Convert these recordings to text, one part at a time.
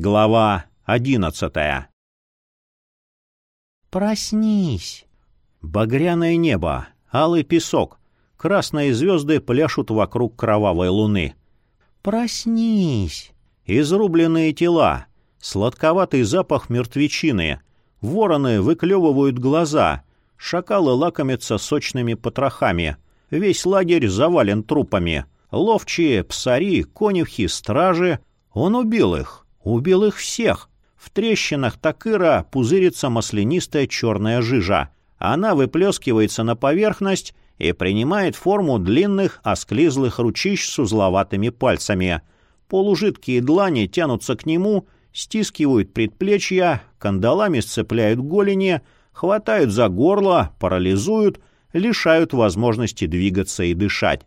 Глава одиннадцатая. «Проснись!» Багряное небо, алый песок, красные звезды пляшут вокруг кровавой луны. «Проснись!» Изрубленные тела, сладковатый запах мертвечины, вороны выклевывают глаза, шакалы лакомятся сочными потрохами, весь лагерь завален трупами, ловчие, псари, конюхи, стражи. Он убил их, убил их всех. В трещинах такыра пузырится маслянистая черная жижа. Она выплескивается на поверхность и принимает форму длинных, осклизлых ручищ с узловатыми пальцами. Полужидкие длани тянутся к нему, стискивают предплечья, кандалами сцепляют голени, хватают за горло, парализуют, лишают возможности двигаться и дышать.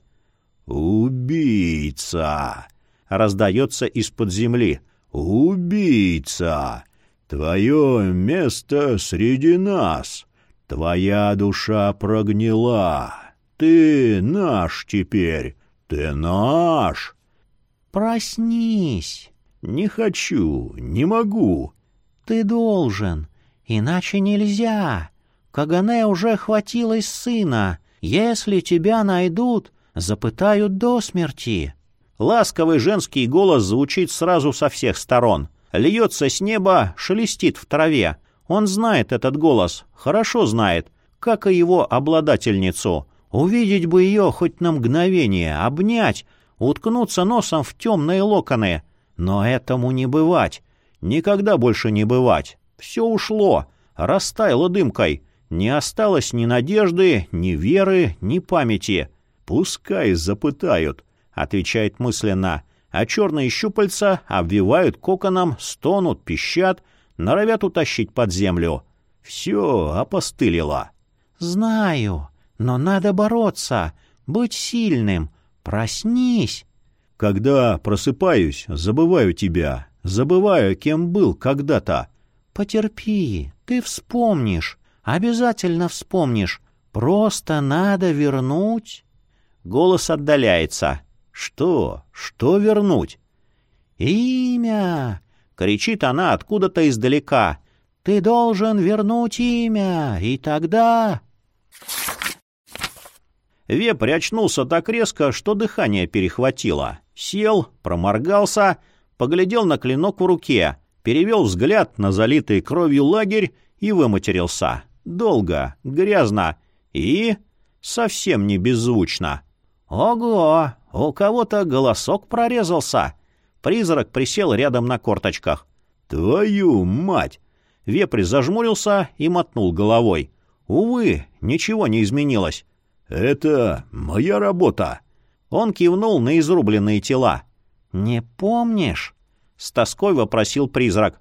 «Убийца!» — раздается из-под земли. «Убийца! Твое место среди нас!» Твоя душа прогнила. Ты наш теперь. Ты наш. Проснись. Не хочу, не могу. Ты должен. Иначе нельзя. Кагане уже хватилось сына. Если тебя найдут, запытают до смерти. Ласковый женский голос звучит сразу со всех сторон. Льется с неба, шелестит в траве. Он знает этот голос, хорошо знает, как и его обладательницу. Увидеть бы ее хоть на мгновение, обнять, уткнуться носом в темные локоны. Но этому не бывать. Никогда больше не бывать. Все ушло, растаяло дымкой. Не осталось ни надежды, ни веры, ни памяти. «Пускай запытают», — отвечает мысленно, а черные щупальца обвивают коконом, стонут, пищат, норовят утащить под землю. Все опостылило. «Знаю, но надо бороться, быть сильным. Проснись!» «Когда просыпаюсь, забываю тебя, забываю, кем был когда-то». «Потерпи, ты вспомнишь, обязательно вспомнишь. Просто надо вернуть...» Голос отдаляется. «Что? Что вернуть?» «Имя! Кричит она откуда-то издалека. «Ты должен вернуть имя, и тогда...» Вепрь очнулся так резко, что дыхание перехватило. Сел, проморгался, поглядел на клинок в руке, перевел взгляд на залитый кровью лагерь и выматерился. Долго, грязно и совсем не беззвучно. «Ого! У кого-то голосок прорезался!» Призрак присел рядом на корточках. «Твою мать!» Вепрь зажмурился и мотнул головой. «Увы, ничего не изменилось». «Это моя работа». Он кивнул на изрубленные тела. «Не помнишь?» — с тоской вопросил призрак.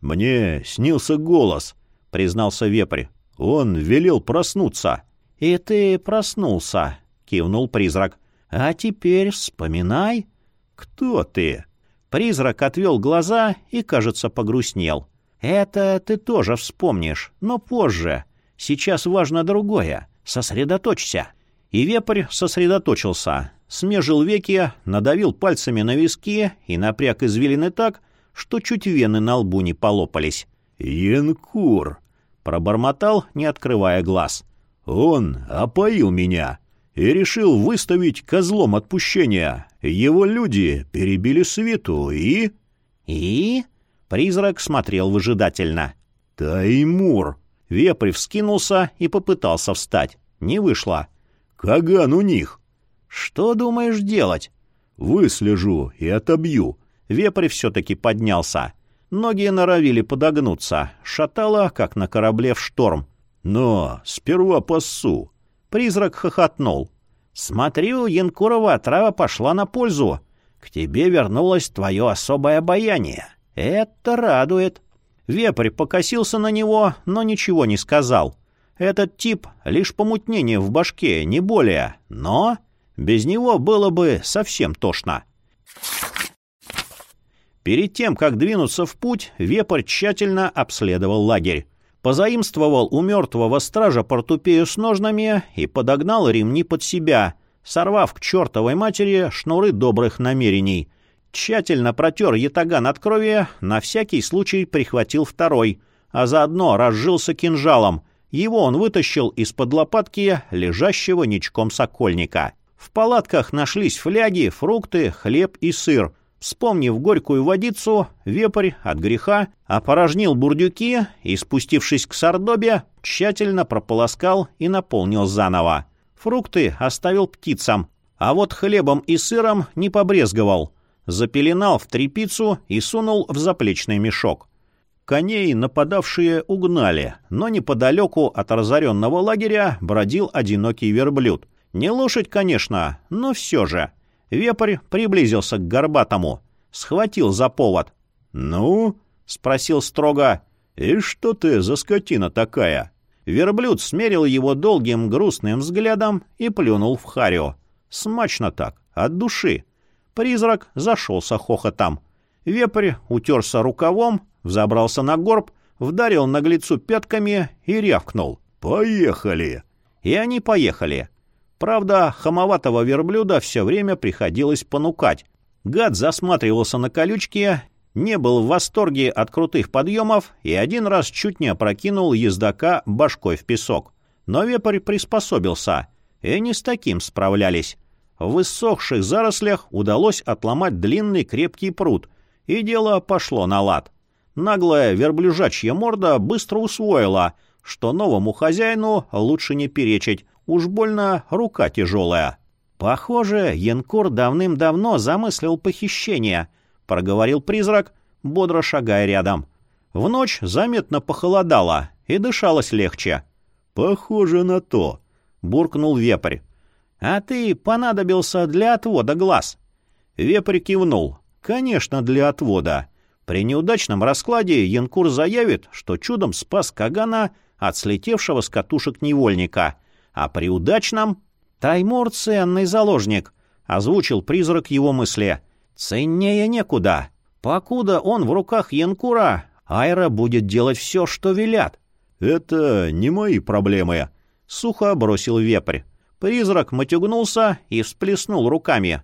«Мне снился голос», — признался Вепрь. «Он велел проснуться». «И ты проснулся», — кивнул призрак. «А теперь вспоминай». «Кто ты?» Призрак отвел глаза и, кажется, погрустнел. «Это ты тоже вспомнишь, но позже. Сейчас важно другое. Сосредоточься». И вепрь сосредоточился, смежил веки, надавил пальцами на виски и напряг извилины так, что чуть вены на лбу не полопались. «Янкур!» — пробормотал, не открывая глаз. «Он опоил меня и решил выставить козлом отпущения. Его люди перебили свиту и...» «И?» — призрак смотрел выжидательно. «Таймур!» Вепрь вскинулся и попытался встать. Не вышло. «Каган у них!» «Что думаешь делать?» «Выслежу и отобью». Вепрь все-таки поднялся. Ноги норовили подогнуться. Шатало, как на корабле в шторм. «Но сперва пассу». Призрак хохотнул. «Смотрю, Янкурова трава пошла на пользу. К тебе вернулось твое особое обаяние. Это радует». Вепрь покосился на него, но ничего не сказал. Этот тип — лишь помутнение в башке, не более. Но без него было бы совсем тошно. Перед тем, как двинуться в путь, Вепрь тщательно обследовал лагерь позаимствовал у мертвого стража портупею с ножнами и подогнал ремни под себя, сорвав к чертовой матери шнуры добрых намерений. Тщательно протер ятаган от крови, на всякий случай прихватил второй, а заодно разжился кинжалом. Его он вытащил из-под лопатки лежащего ничком сокольника. В палатках нашлись фляги, фрукты, хлеб и сыр. Вспомнив горькую водицу, вепрь от греха опорожнил бурдюки и, спустившись к сардобе, тщательно прополоскал и наполнил заново. Фрукты оставил птицам, а вот хлебом и сыром не побрезговал. Запеленал в трепицу и сунул в заплечный мешок. Коней нападавшие угнали, но неподалеку от разоренного лагеря бродил одинокий верблюд. Не лошадь, конечно, но все же. Вепрь приблизился к горбатому, схватил за повод. «Ну?» — спросил строго. «И что ты за скотина такая?» Верблюд смерил его долгим грустным взглядом и плюнул в харю. Смачно так, от души. Призрак зашелся хохотом. Вепрь утерся рукавом, взобрался на горб, вдарил наглецу пятками и рявкнул. «Поехали!» И они поехали. Правда, хамоватого верблюда все время приходилось понукать. Гад засматривался на колючки, не был в восторге от крутых подъемов и один раз чуть не опрокинул ездока башкой в песок. Но вепрь приспособился, и не с таким справлялись. В высохших зарослях удалось отломать длинный крепкий пруд, и дело пошло на лад. Наглая верблюжачья морда быстро усвоила, что новому хозяину лучше не перечить, Уж больно рука тяжелая. Похоже, Янкур давным-давно замыслил похищение, проговорил призрак, бодро шагая рядом. В ночь заметно похолодало и дышалось легче. Похоже на то, буркнул вепрь. А ты понадобился для отвода глаз. Вепрь кивнул. Конечно, для отвода. При неудачном раскладе Янкур заявит, что чудом спас Кагана от слетевшего с катушек невольника — а при удачном... «Таймур — ценный заложник», — озвучил призрак его мысли. «Ценнее некуда. Покуда он в руках Янкура, Айра будет делать все, что велят». «Это не мои проблемы», — сухо бросил вепрь. Призрак матюгнулся и всплеснул руками.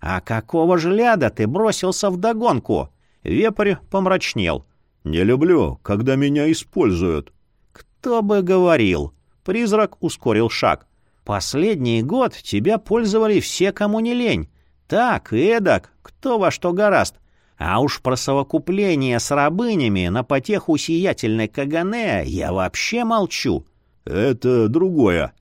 «А какого же ляда ты бросился вдогонку?» Вепрь помрачнел. «Не люблю, когда меня используют». «Кто бы говорил?» Призрак ускорил шаг. «Последний год тебя пользовали все, кому не лень. Так, эдак, кто во что гораст. А уж про совокупление с рабынями на потеху сиятельной Кагане я вообще молчу». «Это другое».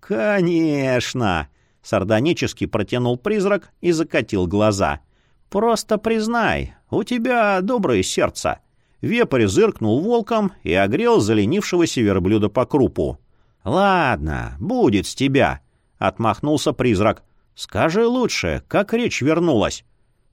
«Конечно!» — сардонически протянул призрак и закатил глаза. «Просто признай, у тебя доброе сердце». Вепрь зыркнул волком и огрел заленившегося верблюда по крупу. «Ладно, будет с тебя», — отмахнулся призрак. «Скажи лучше, как речь вернулась?»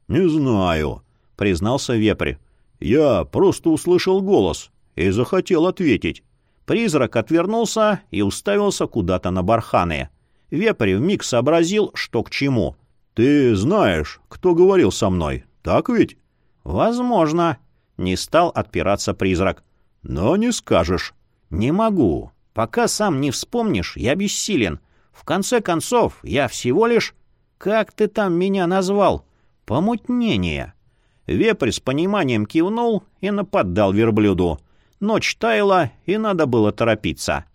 «Не знаю», — признался вепрь. «Я просто услышал голос и захотел ответить». Призрак отвернулся и уставился куда-то на барханы. Вепрь вмиг сообразил, что к чему. «Ты знаешь, кто говорил со мной, так ведь?» «Возможно», — не стал отпираться призрак. «Но не скажешь». «Не могу. Пока сам не вспомнишь, я бессилен. В конце концов, я всего лишь... Как ты там меня назвал? Помутнение. Вепрь с пониманием кивнул и нападал верблюду. Ночь таяла, и надо было торопиться.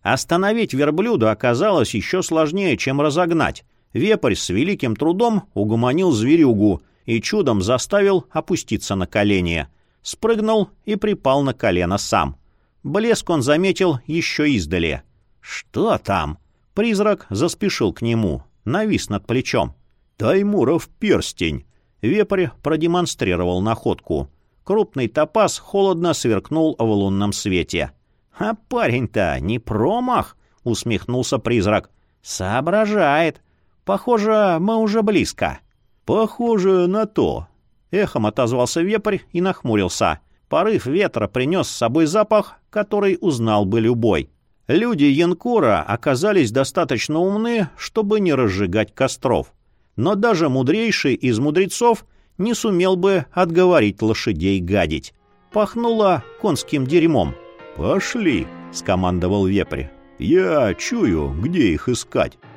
Остановить верблюда оказалось еще сложнее, чем разогнать. Вепрь с великим трудом угомонил зверюгу и чудом заставил опуститься на колени. Спрыгнул и припал на колено сам. Блеск он заметил еще издали. «Что там?» Призрак заспешил к нему, навис над плечом. «Таймуров перстень!» Вепрь продемонстрировал находку. Крупный топаз холодно сверкнул в лунном свете. «А парень-то не промах!» — усмехнулся призрак. «Соображает. Похоже, мы уже близко». «Похоже на то», — эхом отозвался вепрь и нахмурился. Порыв ветра принес с собой запах, который узнал бы любой. Люди Янкура оказались достаточно умны, чтобы не разжигать костров. Но даже мудрейший из мудрецов не сумел бы отговорить лошадей гадить. Пахнуло конским дерьмом. «Пошли», — скомандовал вепрь. «Я чую, где их искать».